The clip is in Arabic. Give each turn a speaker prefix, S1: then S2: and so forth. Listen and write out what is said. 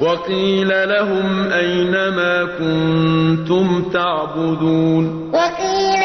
S1: وَقِيلَ لَهُمْ أَيْنَ مَا كُنتُمْ تَعْبُدُونَ؟ وَقِيلَ